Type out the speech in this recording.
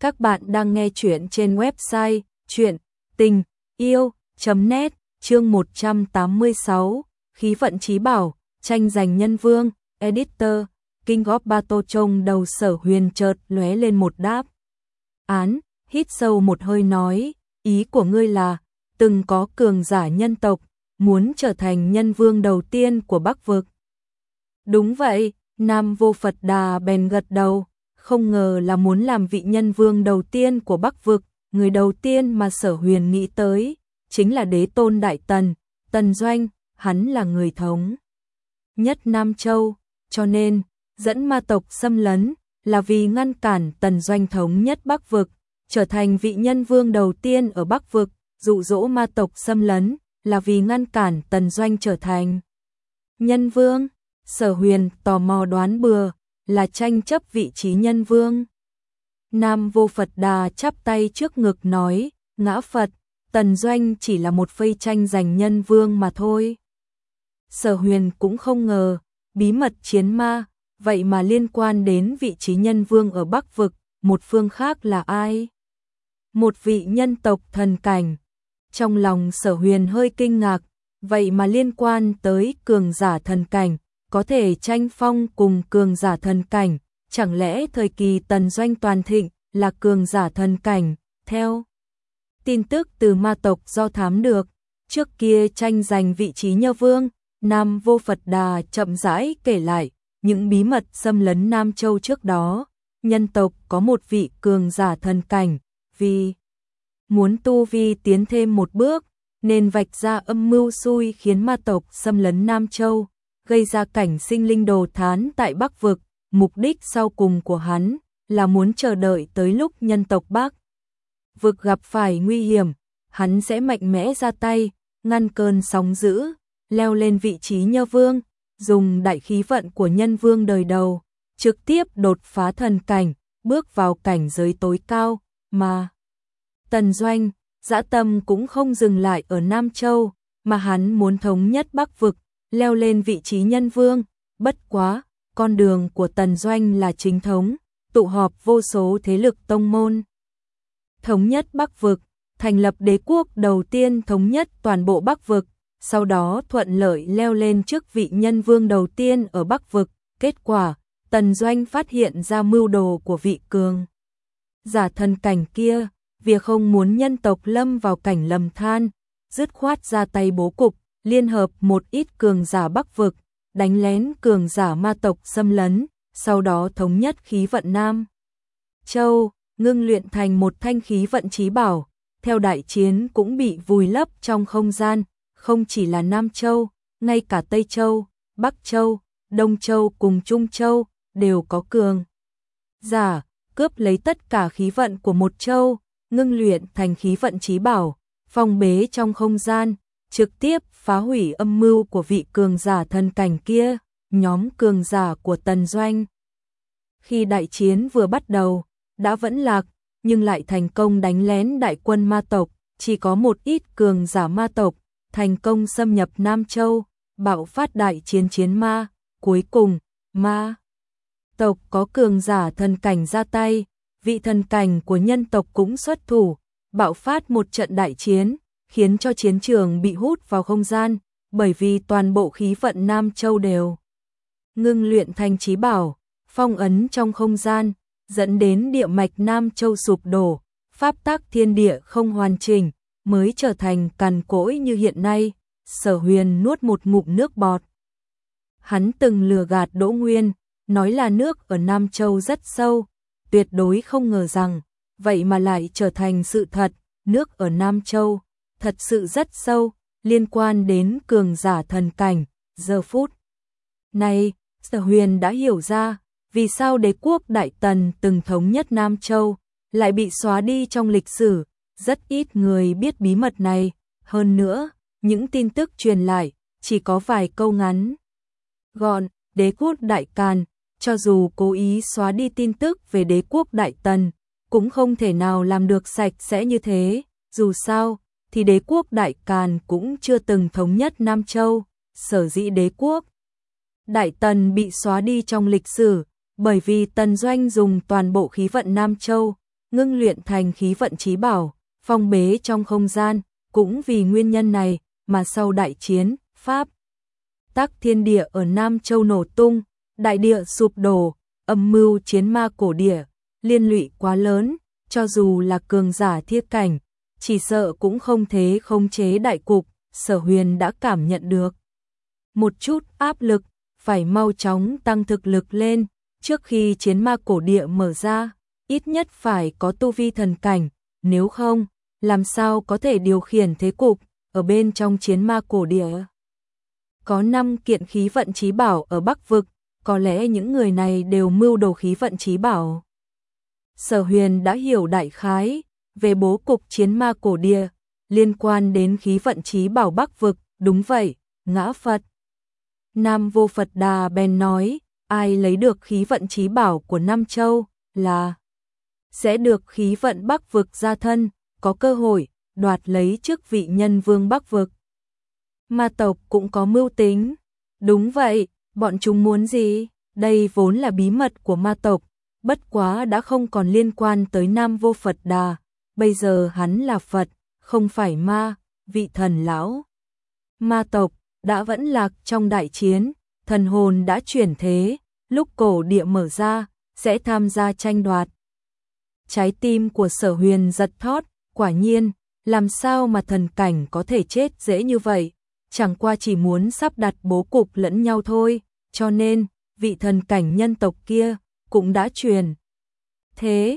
Các bạn đang nghe chuyện trên website chuyện tình yêu.net chương 186 Khí vận trí bảo, tranh giành nhân vương, editor, kinh góp ba tô trông đầu sở huyền chợt lóe lên một đáp. Án, hít sâu một hơi nói, ý của ngươi là, từng có cường giả nhân tộc, muốn trở thành nhân vương đầu tiên của Bắc Vực. Đúng vậy, Nam Vô Phật Đà bèn gật đầu, không ngờ là muốn làm vị nhân vương đầu tiên của Bắc Vực, người đầu tiên mà sở huyền nghĩ tới, chính là đế tôn Đại Tần, Tần Doanh, hắn là người thống. Nhất Nam Châu, cho nên, dẫn ma tộc xâm lấn, là vì ngăn cản Tần Doanh thống nhất Bắc Vực, trở thành vị nhân vương đầu tiên ở Bắc Vực, dụ dỗ ma tộc xâm lấn, là vì ngăn cản Tần Doanh trở thành nhân vương. Sở huyền tò mò đoán bừa, là tranh chấp vị trí nhân vương. Nam vô Phật Đà chắp tay trước ngực nói, ngã Phật, Tần Doanh chỉ là một phây tranh giành nhân vương mà thôi. Sở huyền cũng không ngờ, bí mật chiến ma, vậy mà liên quan đến vị trí nhân vương ở Bắc Vực, một phương khác là ai? Một vị nhân tộc thần cảnh. Trong lòng sở huyền hơi kinh ngạc, vậy mà liên quan tới cường giả thần cảnh, có thể tranh phong cùng cường giả thần cảnh, chẳng lẽ thời kỳ tần doanh toàn thịnh là cường giả thần cảnh, theo tin tức từ ma tộc do thám được, trước kia tranh giành vị trí nhơ vương, Nam Vô Phật Đà chậm rãi kể lại những bí mật xâm lấn Nam Châu trước đó, nhân tộc có một vị cường giả thần cảnh, vì muốn tu vi tiến thêm một bước, nên vạch ra âm mưu xui khiến ma tộc xâm lấn Nam Châu, gây ra cảnh sinh linh đồ thán tại Bắc Vực, mục đích sau cùng của hắn là muốn chờ đợi tới lúc nhân tộc Bắc Vực gặp phải nguy hiểm, hắn sẽ mạnh mẽ ra tay, ngăn cơn sóng dữ, leo lên vị trí nhơ vương, dùng đại khí vận của nhân vương đời đầu, trực tiếp đột phá thần cảnh, bước vào cảnh giới tối cao, mà Tần Doanh, dã tâm cũng không dừng lại ở Nam Châu, mà hắn muốn thống nhất Bắc Vực, leo lên vị trí nhân vương, bất quá, con đường của Tần Doanh là chính thống, tụ họp vô số thế lực tông môn. Thống nhất Bắc Vực, thành lập đế quốc đầu tiên thống nhất toàn bộ Bắc Vực, sau đó thuận lợi leo lên trước vị nhân vương đầu tiên ở Bắc Vực, kết quả, Tần Doanh phát hiện ra mưu đồ của vị cường. Giả thần cảnh kia, việc không muốn nhân tộc lâm vào cảnh lầm than, dứt khoát ra tay bố cục, liên hợp một ít cường giả Bắc vực, đánh lén cường giả ma tộc xâm lấn, sau đó thống nhất khí vận Nam. Châu, ngưng luyện thành một thanh khí vận trí bảo, theo đại chiến cũng bị vùi lấp trong không gian, không chỉ là Nam Châu, ngay cả Tây Châu, Bắc Châu, Đông Châu cùng Trung Châu đều có cường. Giả, cướp lấy tất cả khí vận của một châu, ngưng luyện thành khí vận trí bảo, phong bế trong không gian, trực tiếp phá hủy âm mưu của vị cường giả thân cảnh kia, nhóm cường giả của Tần Doanh. Khi đại chiến vừa bắt đầu, đã vẫn lạc, nhưng lại thành công đánh lén đại quân ma tộc, chỉ có một ít cường giả ma tộc, thành công xâm nhập Nam Châu, bạo phát đại chiến chiến ma, cuối cùng, ma tộc có cường giả thần cảnh ra tay, vị thần cảnh của nhân tộc cũng xuất thủ, bạo phát một trận đại chiến, khiến cho chiến trường bị hút vào không gian, bởi vì toàn bộ khí vận Nam Châu đều ngưng luyện thành trí bảo, phong ấn trong không gian, dẫn đến địa mạch Nam Châu sụp đổ, pháp tác thiên địa không hoàn chỉnh, mới trở thành cằn cỗi như hiện nay, sở huyền nuốt một ngụm nước bọt. Hắn từng lừa gạt Đỗ Nguyên, nói là nước ở Nam Châu rất sâu, tuyệt đối không ngờ rằng, vậy mà lại trở thành sự thật, nước ở Nam Châu, thật sự rất sâu, liên quan đến cường giả thần cảnh, giờ phút. Này, Sở Huyền đã hiểu ra, vì sao đế quốc Đại Tần từng thống nhất Nam Châu, lại bị xóa đi trong lịch sử, rất ít người biết bí mật này, hơn nữa, những tin tức truyền lại, chỉ có vài câu ngắn. Gọn, đế quốc Đại Càn, cho dù cố ý xóa đi tin tức về đế quốc Đại Tần, cũng không thể nào làm được sạch sẽ như thế, dù sao, thì đế quốc Đại Càn cũng chưa từng thống nhất Nam Châu, sở dĩ đế quốc. Đại Tần bị xóa đi trong lịch sử, bởi vì Tần Doanh dùng toàn bộ khí vận Nam Châu, ngưng luyện thành khí vận trí bảo, phong bế trong không gian, cũng vì nguyên nhân này mà sau đại chiến, Pháp tắc thiên địa ở Nam Châu nổ tung, đại địa sụp đổ, âm mưu chiến ma cổ địa, liên lụy quá lớn, cho dù là cường giả thiết cảnh, chỉ sợ cũng không thế không chế đại cục, sở huyền đã cảm nhận được. Một chút áp lực, phải mau chóng tăng thực lực lên, trước khi chiến ma cổ địa mở ra, ít nhất phải có tu vi thần cảnh, nếu không, làm sao có thể điều khiển thế cục ở bên trong chiến ma cổ địa. Có 5 kiện khí vận trí bảo ở Bắc Vực, có lẽ những người này đều mưu đồ khí vận trí bảo. Sở huyền đã hiểu đại khái về bố cục chiến ma cổ địa liên quan đến khí vận trí bảo Bắc Vực, đúng vậy, ngã Phật. Nam vô Phật Đà bèn nói, ai lấy được khí vận trí bảo của Nam Châu là sẽ được khí vận Bắc Vực ra thân, có cơ hội đoạt lấy chức vị nhân vương Bắc Vực. Ma tộc cũng có mưu tính. Đúng vậy, bọn chúng muốn gì? Đây vốn là bí mật của ma tộc, bất quá đã không còn liên quan tới Nam Vô Phật Đà, bây giờ hắn là Phật, không phải ma, vị thần lão. Ma tộc đã vẫn lạc trong đại chiến, thần hồn đã chuyển thế, lúc cổ địa mở ra, sẽ tham gia tranh đoạt. Trái tim của sở huyền giật thót, quả nhiên, làm sao mà thần cảnh có thể chết dễ như vậy, chẳng qua chỉ muốn sắp đặt bố cục lẫn nhau thôi, cho nên, vị thần cảnh nhân tộc kia cũng đã truyền. Thế,